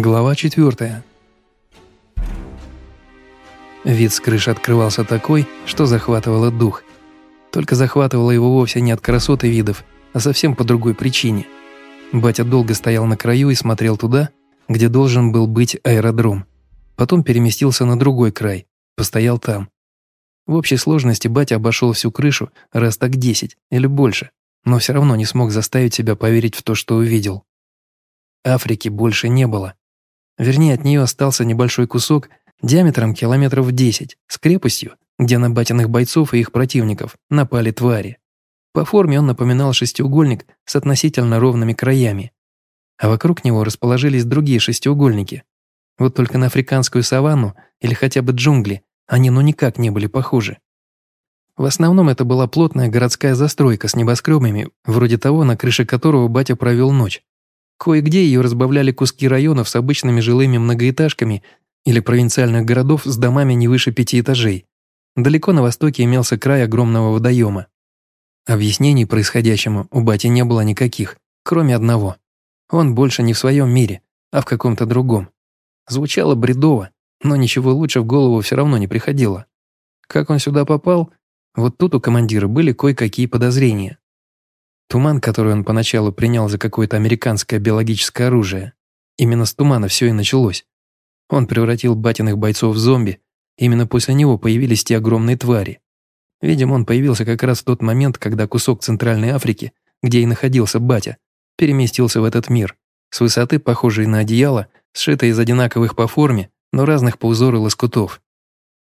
Глава четвертая. Вид с крыши открывался такой, что захватывало дух. Только захватывало его вовсе не от красоты видов, а совсем по другой причине. Батя долго стоял на краю и смотрел туда, где должен был быть аэродром. Потом переместился на другой край, постоял там. В общей сложности батя обошел всю крышу раз так десять или больше, но все равно не смог заставить себя поверить в то, что увидел. Африки больше не было. Вернее, от нее остался небольшой кусок диаметром километров 10 с крепостью, где на батиных бойцов и их противников напали твари. По форме он напоминал шестиугольник с относительно ровными краями. А вокруг него расположились другие шестиугольники. Вот только на африканскую саванну или хотя бы джунгли они ну никак не были похожи. В основном это была плотная городская застройка с небоскребами, вроде того, на крыше которого батя провел ночь. Кое-где ее разбавляли куски районов с обычными жилыми многоэтажками или провинциальных городов с домами не выше пяти этажей. Далеко на востоке имелся край огромного водоема. Объяснений происходящему у бати не было никаких, кроме одного. Он больше не в своем мире, а в каком-то другом. Звучало бредово, но ничего лучше в голову все равно не приходило. Как он сюда попал? Вот тут у командира были кое-какие подозрения. Туман, который он поначалу принял за какое-то американское биологическое оружие. Именно с тумана все и началось. Он превратил батиных бойцов в зомби. Именно после него появились те огромные твари. Видимо, он появился как раз в тот момент, когда кусок Центральной Африки, где и находился батя, переместился в этот мир, с высоты, похожей на одеяло, сшитой из одинаковых по форме, но разных по узору лоскутов.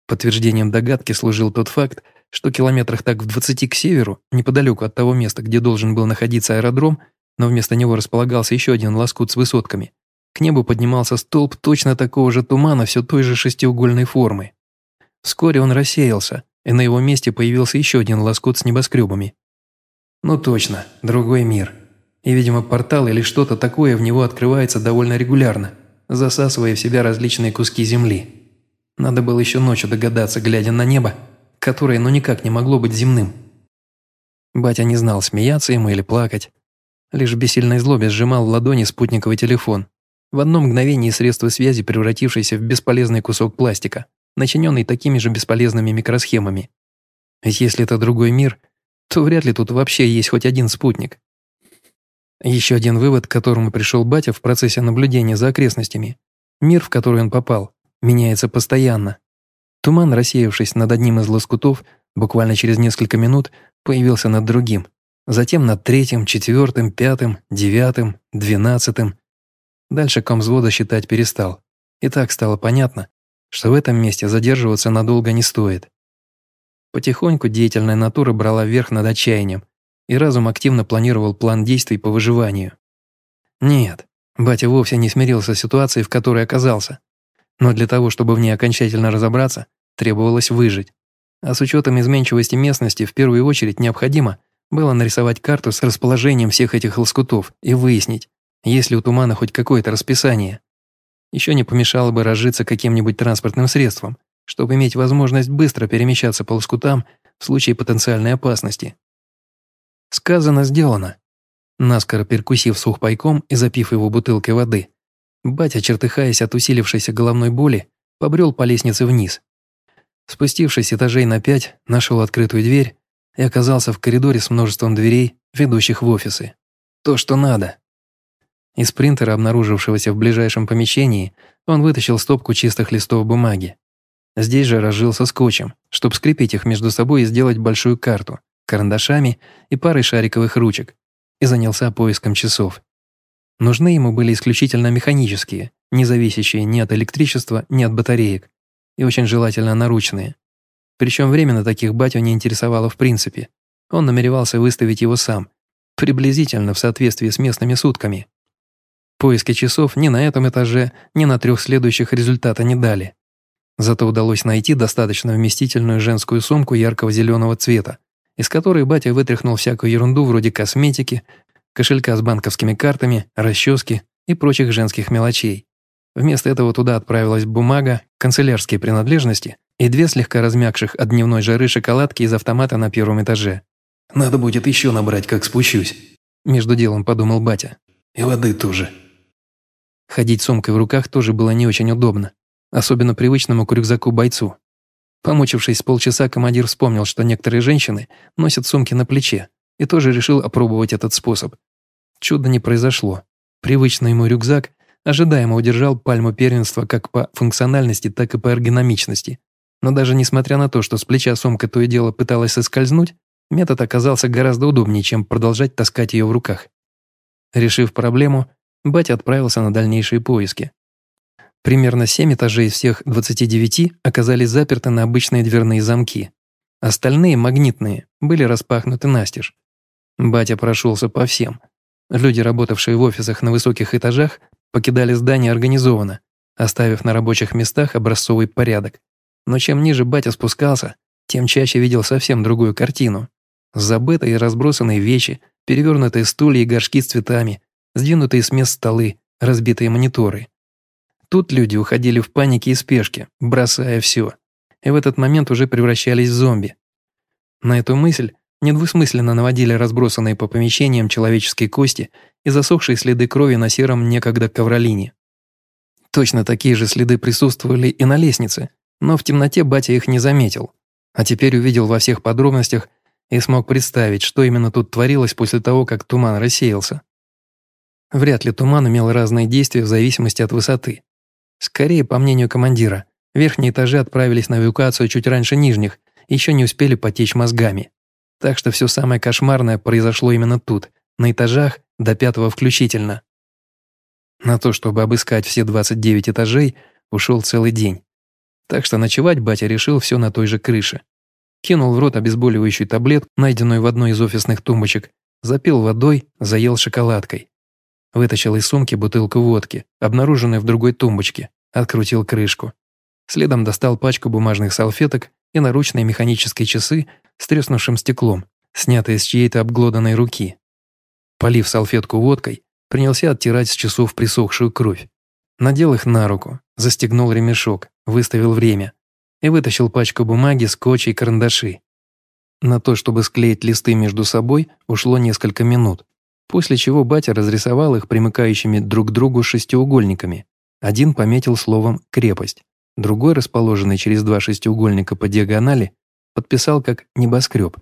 Подтверждением догадки служил тот факт, что километрах так в 20 к северу, неподалеку от того места, где должен был находиться аэродром, но вместо него располагался еще один лоскут с высотками, к небу поднимался столб точно такого же тумана все той же шестиугольной формы. Вскоре он рассеялся, и на его месте появился еще один лоскут с небоскребами. Ну точно, другой мир. И, видимо, портал или что-то такое в него открывается довольно регулярно, засасывая в себя различные куски земли. Надо было еще ночью догадаться, глядя на небо, которое ну никак не могло быть земным. Батя не знал, смеяться ему или плакать. Лишь в бессильной злобе сжимал в ладони спутниковый телефон. В одно мгновение средство связи, превратившееся в бесполезный кусок пластика, начиненный такими же бесполезными микросхемами. Если это другой мир, то вряд ли тут вообще есть хоть один спутник. Еще один вывод, к которому пришел батя в процессе наблюдения за окрестностями. Мир, в который он попал, меняется постоянно. Туман, рассеявшись над одним из лоскутов, буквально через несколько минут появился над другим, затем над третьим, четвертым, пятым, девятым, двенадцатым. Дальше комзвода считать перестал. И так стало понятно, что в этом месте задерживаться надолго не стоит. Потихоньку деятельная натура брала верх над отчаянием, и разум активно планировал план действий по выживанию. Нет, батя вовсе не смирился с ситуацией, в которой оказался. Но для того, чтобы в ней окончательно разобраться, требовалось выжить. А с учетом изменчивости местности, в первую очередь необходимо было нарисовать карту с расположением всех этих лоскутов и выяснить, есть ли у тумана хоть какое-то расписание. Еще не помешало бы разжиться каким-нибудь транспортным средством, чтобы иметь возможность быстро перемещаться по лоскутам в случае потенциальной опасности. Сказано, сделано. Наскоро перкусив сухпайком и запив его бутылкой воды, Батя, чертыхаясь от усилившейся головной боли, побрел по лестнице вниз. Спустившись этажей на пять, нашел открытую дверь и оказался в коридоре с множеством дверей, ведущих в офисы. То, что надо. Из принтера, обнаружившегося в ближайшем помещении, он вытащил стопку чистых листов бумаги. Здесь же разжился скотчем, чтобы скрепить их между собой и сделать большую карту, карандашами и парой шариковых ручек, и занялся поиском часов. Нужны ему были исключительно механические, не зависящие ни от электричества, ни от батареек, и очень желательно наручные. Причем время на таких батю не интересовало в принципе. Он намеревался выставить его сам, приблизительно в соответствии с местными сутками. Поиски часов ни на этом этаже, ни на трех следующих результата не дали. Зато удалось найти достаточно вместительную женскую сумку яркого зеленого цвета, из которой батя вытряхнул всякую ерунду вроде косметики, кошелька с банковскими картами, расчески и прочих женских мелочей. Вместо этого туда отправилась бумага, канцелярские принадлежности и две слегка размягших от дневной жары шоколадки из автомата на первом этаже. «Надо будет еще набрать, как спущусь», – между делом подумал батя. «И воды тоже». Ходить сумкой в руках тоже было не очень удобно, особенно привычному к рюкзаку бойцу. Помучившись с полчаса, командир вспомнил, что некоторые женщины носят сумки на плече, и тоже решил опробовать этот способ. Чудо не произошло. Привычный ему рюкзак ожидаемо удержал пальму первенства как по функциональности, так и по эргономичности. Но даже несмотря на то, что с плеча сумка то и дело пыталась соскользнуть, метод оказался гораздо удобнее, чем продолжать таскать ее в руках. Решив проблему, батя отправился на дальнейшие поиски. Примерно 7 этажей из всех 29 оказались заперты на обычные дверные замки. Остальные, магнитные, были распахнуты настежь. Батя прошелся по всем. Люди, работавшие в офисах на высоких этажах, покидали здание организованно, оставив на рабочих местах образцовый порядок. Но чем ниже батя спускался, тем чаще видел совсем другую картину. Забытые и разбросанные вещи, перевернутые стулья и горшки с цветами, сдвинутые с мест столы, разбитые мониторы. Тут люди уходили в панике и спешке, бросая все. И в этот момент уже превращались в зомби. На эту мысль недвусмысленно наводили разбросанные по помещениям человеческие кости и засохшие следы крови на сером некогда ковролине. Точно такие же следы присутствовали и на лестнице, но в темноте батя их не заметил, а теперь увидел во всех подробностях и смог представить, что именно тут творилось после того, как туман рассеялся. Вряд ли туман имел разные действия в зависимости от высоты. Скорее, по мнению командира, верхние этажи отправились на эвакуацию чуть раньше нижних еще не успели потечь мозгами. Так что все самое кошмарное произошло именно тут, на этажах до пятого включительно. На то, чтобы обыскать все 29 этажей, ушел целый день. Так что ночевать батя решил все на той же крыше. Кинул в рот обезболивающую таблетку, найденную в одной из офисных тумбочек, запил водой, заел шоколадкой. Вытащил из сумки бутылку водки, обнаруженную в другой тумбочке, открутил крышку. Следом достал пачку бумажных салфеток и наручные механические часы с треснувшим стеклом, снятые с чьей-то обглоданной руки. Полив салфетку водкой, принялся оттирать с часов присохшую кровь. Надел их на руку, застегнул ремешок, выставил время и вытащил пачку бумаги, скотча и карандаши. На то, чтобы склеить листы между собой, ушло несколько минут, после чего батя разрисовал их примыкающими друг к другу шестиугольниками. Один пометил словом «крепость», другой, расположенный через два шестиугольника по диагонали, подписал как «небоскреб».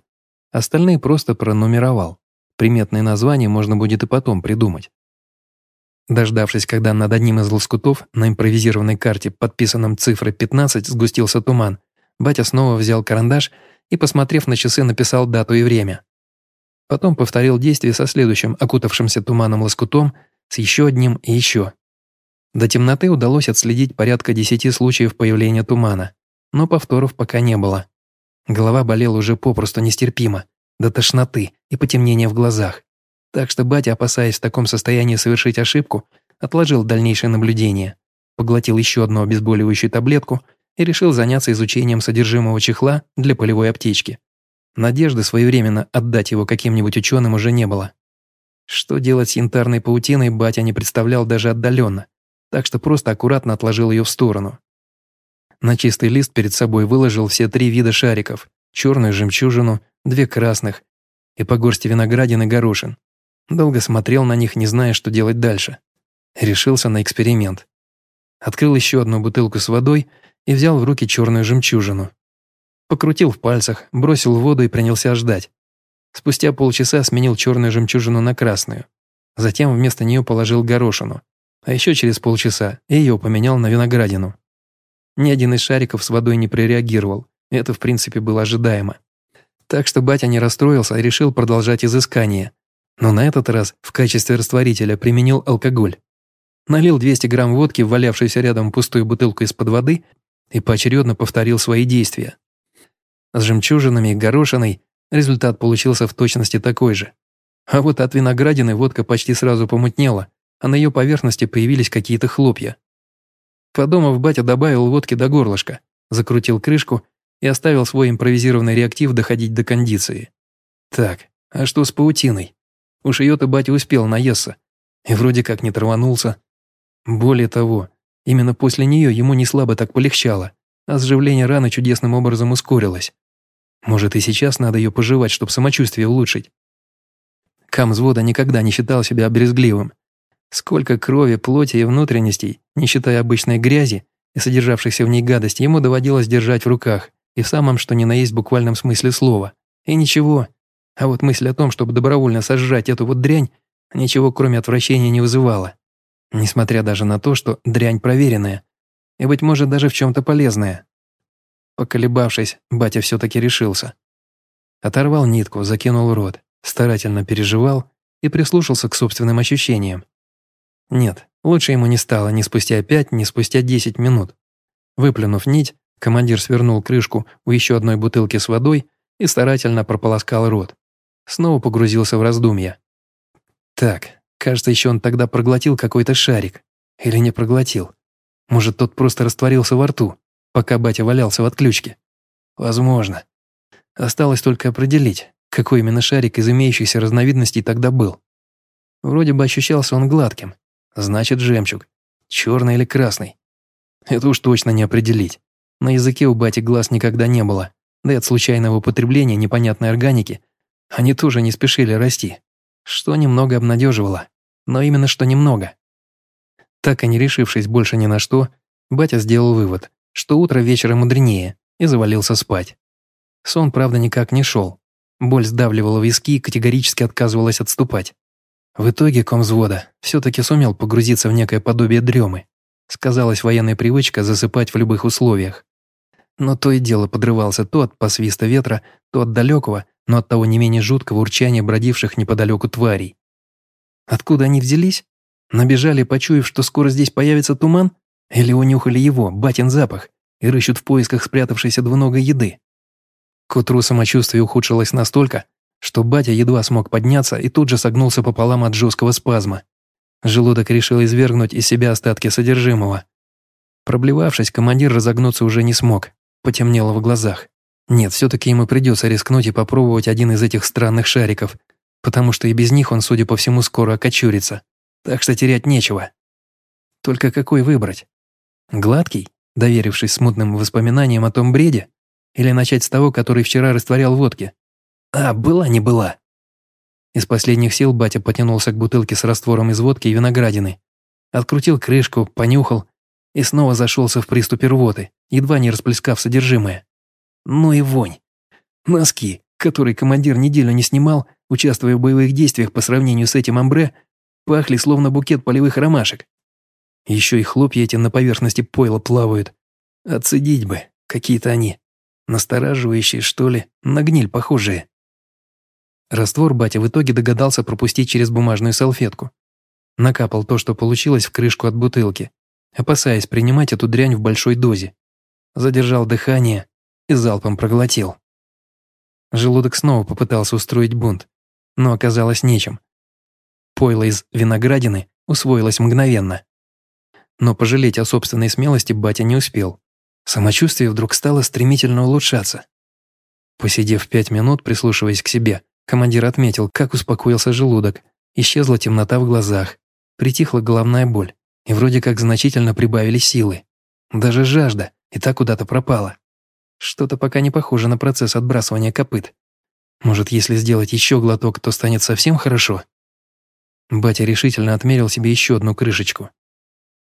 Остальные просто пронумеровал. Приметные названия можно будет и потом придумать. Дождавшись, когда над одним из лоскутов на импровизированной карте, подписанном цифрой 15, сгустился туман, батя снова взял карандаш и, посмотрев на часы, написал дату и время. Потом повторил действие со следующим окутавшимся туманом лоскутом, с еще одним и еще. До темноты удалось отследить порядка десяти случаев появления тумана, но повторов пока не было. Голова болела уже попросту нестерпимо, до тошноты и потемнения в глазах. Так что батя, опасаясь в таком состоянии совершить ошибку, отложил дальнейшее наблюдение, поглотил еще одну обезболивающую таблетку и решил заняться изучением содержимого чехла для полевой аптечки. Надежды своевременно отдать его каким-нибудь ученым уже не было. Что делать с янтарной паутиной, батя не представлял даже отдаленно, так что просто аккуратно отложил ее в сторону. На чистый лист перед собой выложил все три вида шариков, черную жемчужину, две красных и по горсти виноградин и горошин. Долго смотрел на них, не зная, что делать дальше. Решился на эксперимент. Открыл еще одну бутылку с водой и взял в руки черную жемчужину. Покрутил в пальцах, бросил в воду и принялся ждать. Спустя полчаса сменил черную жемчужину на красную. Затем вместо нее положил горошину. А еще через полчаса ее поменял на виноградину. Ни один из шариков с водой не прореагировал. Это, в принципе, было ожидаемо. Так что батя не расстроился и решил продолжать изыскание. Но на этот раз в качестве растворителя применил алкоголь. Налил 200 грамм водки в валявшуюся рядом пустую бутылку из-под воды и поочередно повторил свои действия. С жемчужинами и горошиной результат получился в точности такой же. А вот от виноградины водка почти сразу помутнела, а на ее поверхности появились какие-то хлопья. Подумав, батя добавил водки до горлышка, закрутил крышку и оставил свой импровизированный реактив доходить до кондиции. Так, а что с паутиной? Уж ее-то батя успел наесться. И вроде как не траванулся. Более того, именно после нее ему не слабо так полегчало, а сживление раны чудесным образом ускорилось. Может, и сейчас надо ее пожевать, чтобы самочувствие улучшить. Кам взвода никогда не считал себя обрезгливым. Сколько крови, плоти и внутренностей, не считая обычной грязи и содержавшихся в ней гадостей, ему доводилось держать в руках, и в самом что ни на есть буквальном смысле слова. И ничего. А вот мысль о том, чтобы добровольно сожрать эту вот дрянь, ничего кроме отвращения не вызывала. Несмотря даже на то, что дрянь проверенная, и, быть может, даже в чем-то полезная. Поколебавшись, батя все-таки решился. Оторвал нитку, закинул рот, старательно переживал и прислушался к собственным ощущениям. Нет, лучше ему не стало ни спустя пять, ни спустя десять минут. Выплюнув нить, командир свернул крышку у еще одной бутылки с водой и старательно прополоскал рот. Снова погрузился в раздумья. Так, кажется, еще он тогда проглотил какой-то шарик. Или не проглотил. Может, тот просто растворился во рту, пока батя валялся в отключке. Возможно. Осталось только определить, какой именно шарик из имеющихся разновидностей тогда был. Вроде бы ощущался он гладким, Значит, жемчуг. Черный или красный. Это уж точно не определить. На языке у бати глаз никогда не было, да и от случайного употребления непонятной органики они тоже не спешили расти, что немного обнадеживало, но именно что немного. Так и не решившись больше ни на что, батя сделал вывод, что утро вечера мудренее, и завалился спать. Сон, правда, никак не шел. Боль сдавливала виски и категорически отказывалась отступать. В итоге комзвода все-таки сумел погрузиться в некое подобие дремы. Сказалась военная привычка засыпать в любых условиях. Но то и дело подрывался то от посвиста ветра, то от далекого, но от того не менее жуткого урчания бродивших неподалеку тварей. Откуда они взялись? Набежали, почуяв, что скоро здесь появится туман? Или унюхали его, батин запах, и рыщут в поисках спрятавшейся двуногой еды? К утру самочувствие ухудшилось настолько, что батя едва смог подняться и тут же согнулся пополам от жесткого спазма. Желудок решил извергнуть из себя остатки содержимого. Проблевавшись, командир разогнуться уже не смог, потемнело в глазах. Нет, все-таки ему придется рискнуть и попробовать один из этих странных шариков, потому что и без них он, судя по всему, скоро окочурится. Так что терять нечего. Только какой выбрать? Гладкий, доверившись смутным воспоминаниям о том бреде, или начать с того, который вчера растворял водки? А, была не была. Из последних сил батя потянулся к бутылке с раствором из водки и виноградины. Открутил крышку, понюхал и снова зашелся в приступе рвоты, едва не расплескав содержимое. Ну и вонь. Носки, которые командир неделю не снимал, участвуя в боевых действиях по сравнению с этим амбре, пахли словно букет полевых ромашек. Еще и хлопья эти на поверхности пойла плавают. Отцедить бы, какие-то они. Настораживающие, что ли, на гниль похожие. Раствор батя в итоге догадался пропустить через бумажную салфетку. Накапал то, что получилось в крышку от бутылки, опасаясь принимать эту дрянь в большой дозе. Задержал дыхание и залпом проглотил. Желудок снова попытался устроить бунт, но оказалось нечем. Пойло из виноградины усвоилось мгновенно. Но пожалеть о собственной смелости батя не успел. Самочувствие вдруг стало стремительно улучшаться. Посидев пять минут, прислушиваясь к себе, Командир отметил, как успокоился желудок, исчезла темнота в глазах, притихла головная боль, и вроде как значительно прибавили силы. Даже жажда и так куда-то пропала. Что-то пока не похоже на процесс отбрасывания копыт. Может, если сделать еще глоток, то станет совсем хорошо? Батя решительно отмерил себе еще одну крышечку.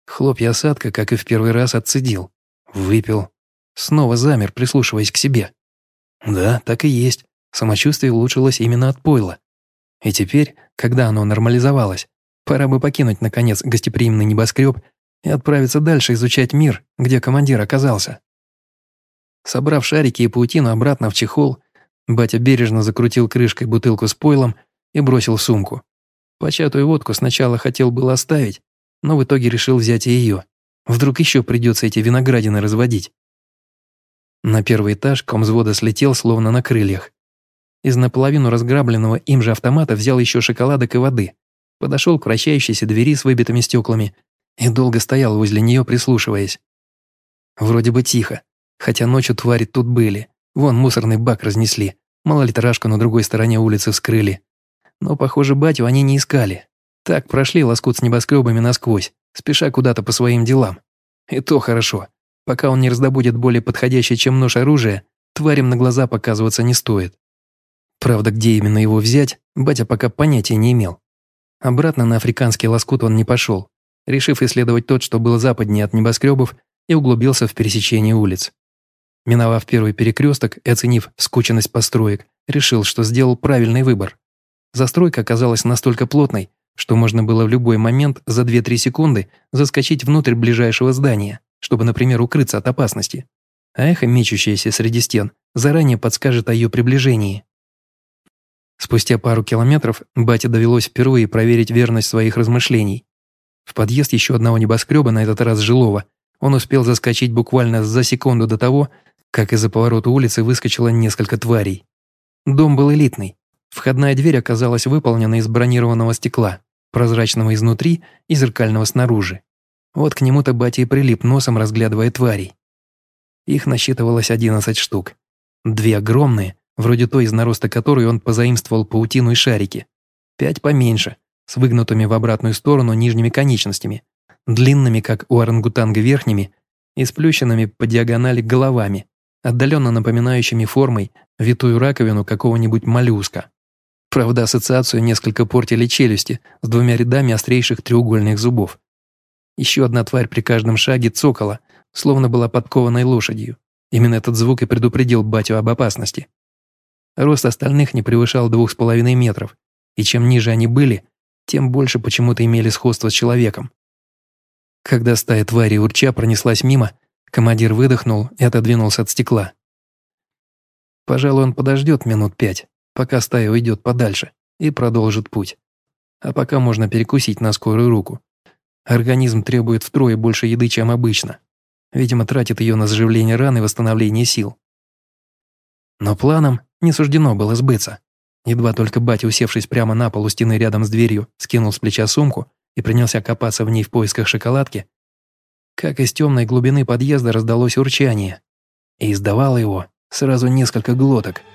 Хлопья осадка, как и в первый раз, отцедил. Выпил. Снова замер, прислушиваясь к себе. Да, так и есть самочувствие улучшилось именно от пойла. И теперь, когда оно нормализовалось, пора бы покинуть, наконец, гостеприимный небоскреб и отправиться дальше изучать мир, где командир оказался. Собрав шарики и паутину обратно в чехол, батя бережно закрутил крышкой бутылку с пойлом и бросил в сумку. Початую водку сначала хотел было оставить, но в итоге решил взять и ее. Вдруг еще придется эти виноградины разводить. На первый этаж комзвода слетел, словно на крыльях. Из наполовину разграбленного им же автомата взял еще шоколадок и воды. Подошел к вращающейся двери с выбитыми стеклами и долго стоял возле нее, прислушиваясь. Вроде бы тихо, хотя ночью твари тут были. Вон мусорный бак разнесли, малолитражку на другой стороне улицы вскрыли. Но, похоже, батю они не искали. Так прошли лоскут с небоскребами насквозь, спеша куда-то по своим делам. И то хорошо. Пока он не раздобудет более подходящее, чем нож оружие, тварям на глаза показываться не стоит. Правда, где именно его взять, батя пока понятия не имел. Обратно на африканский лоскут он не пошел, решив исследовать тот, что был западнее от небоскребов, и углубился в пересечение улиц. Миновав первый перекресток и оценив скученность построек, решил, что сделал правильный выбор. Застройка оказалась настолько плотной, что можно было в любой момент за 2-3 секунды заскочить внутрь ближайшего здания, чтобы, например, укрыться от опасности. А эхо, мечущееся среди стен, заранее подскажет о ее приближении. Спустя пару километров бате довелось впервые проверить верность своих размышлений. В подъезд еще одного небоскреба, на этот раз жилого, он успел заскочить буквально за секунду до того, как из-за поворота улицы выскочило несколько тварей. Дом был элитный. Входная дверь оказалась выполнена из бронированного стекла, прозрачного изнутри и зеркального снаружи. Вот к нему-то батя и прилип носом, разглядывая тварей. Их насчитывалось 11 штук. Две огромные, вроде той, из нароста которой он позаимствовал паутину и шарики. Пять поменьше, с выгнутыми в обратную сторону нижними конечностями, длинными, как у орангутанга, верхними и сплющенными по диагонали головами, отдаленно напоминающими формой витую раковину какого-нибудь моллюска. Правда, ассоциацию несколько портили челюсти с двумя рядами острейших треугольных зубов. Еще одна тварь при каждом шаге цокала, словно была подкованной лошадью. Именно этот звук и предупредил батю об опасности. Рост остальных не превышал двух с половиной метров, и чем ниже они были, тем больше почему-то имели сходство с человеком. Когда стая тварей урча пронеслась мимо, Командир выдохнул и отодвинулся от стекла. Пожалуй, он подождет минут пять, пока стая уйдет подальше, и продолжит путь. А пока можно перекусить на скорую руку. Организм требует втрое больше еды, чем обычно. Видимо, тратит ее на заживление ран и восстановление сил. Но планом не суждено было сбыться. Едва только батя, усевшись прямо на полу стены рядом с дверью, скинул с плеча сумку и принялся копаться в ней в поисках шоколадки, как из темной глубины подъезда раздалось урчание, и издавало его сразу несколько глоток –